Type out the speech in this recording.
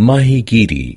Mahigiri.